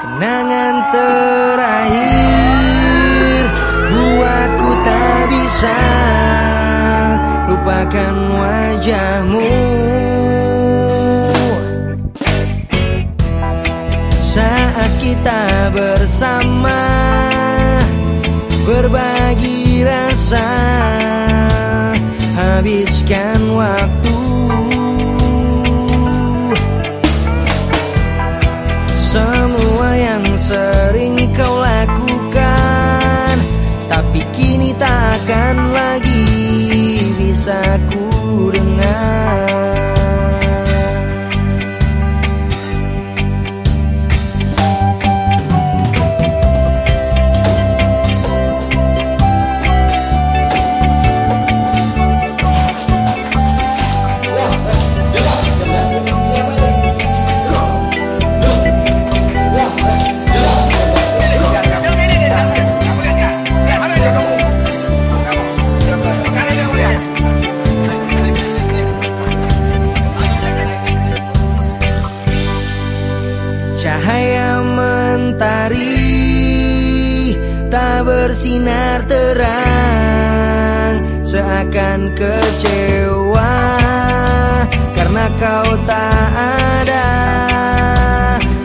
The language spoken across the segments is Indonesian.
Kenangan terakhir Buatku tak bisa Lupakan wajahmu. Saat kita bersama Berbagi rasa Habiskan waktu aku dengar bersinar terang Seakan kecewa karena kau tak ada.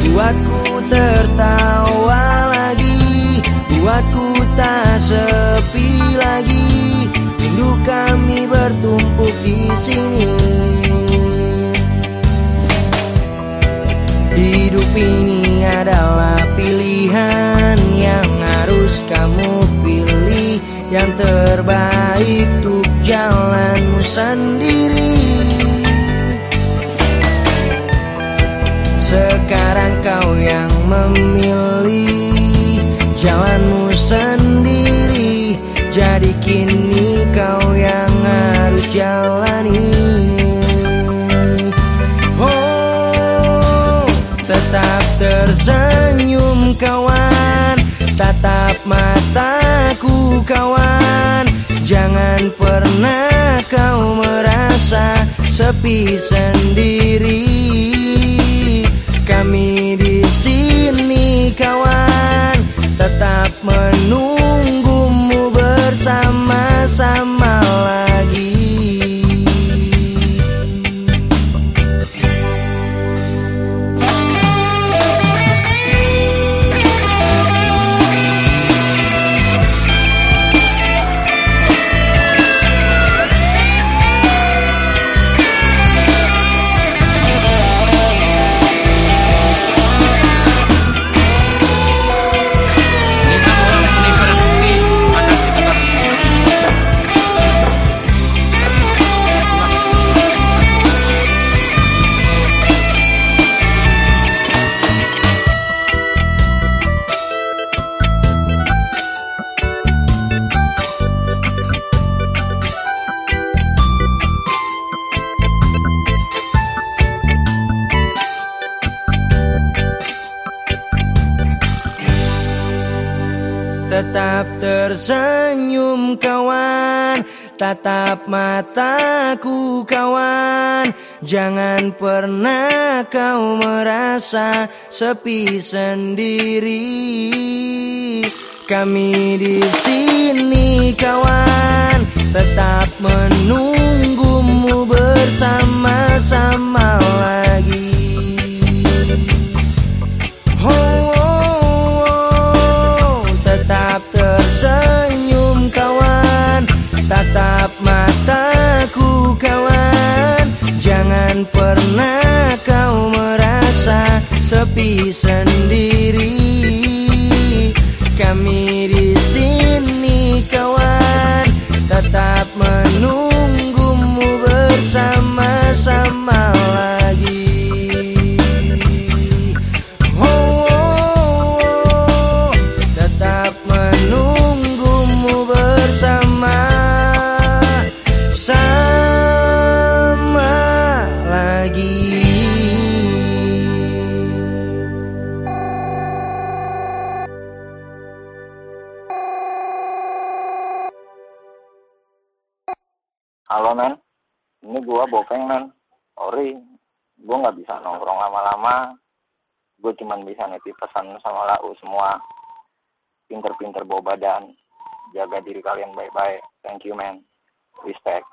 Buatku tertawa lagi Buatku tak sepi lagi. Rindu kami bertumpuk di sini Yang terbaik untuk jalanmu sendiri. Sekarang kau yang memilih jalanmu sendiri. Jadi kini kau yang harus jalani. Oh, tetap tersenyum kawan. Tatap mataku kawan. Jangan pernah kau merasa sepi sendiri. Kami di sini kawan Tetap menunggumu Tetap tersenyum kawan. Tatap mataku kawan. Jangan pernah kau merasa sepi sendiri. Kami di sini kawan. Tetap menunggumu kau merasa sepi sendiri Kami di sini kawan Tetap menunggumu bersama-sama lagi Oh, oh, oh, tetap menunggumu bersama sama lagi. Halo men, ini gua Bopeng men. Sorry, gua nggak bisa nongkrong lama-lama. gue cuman bisa nitip pesan sama lau semua. Pinter-pinter bawa badan. Jaga diri kalian baik-baik. Thank you man. Respect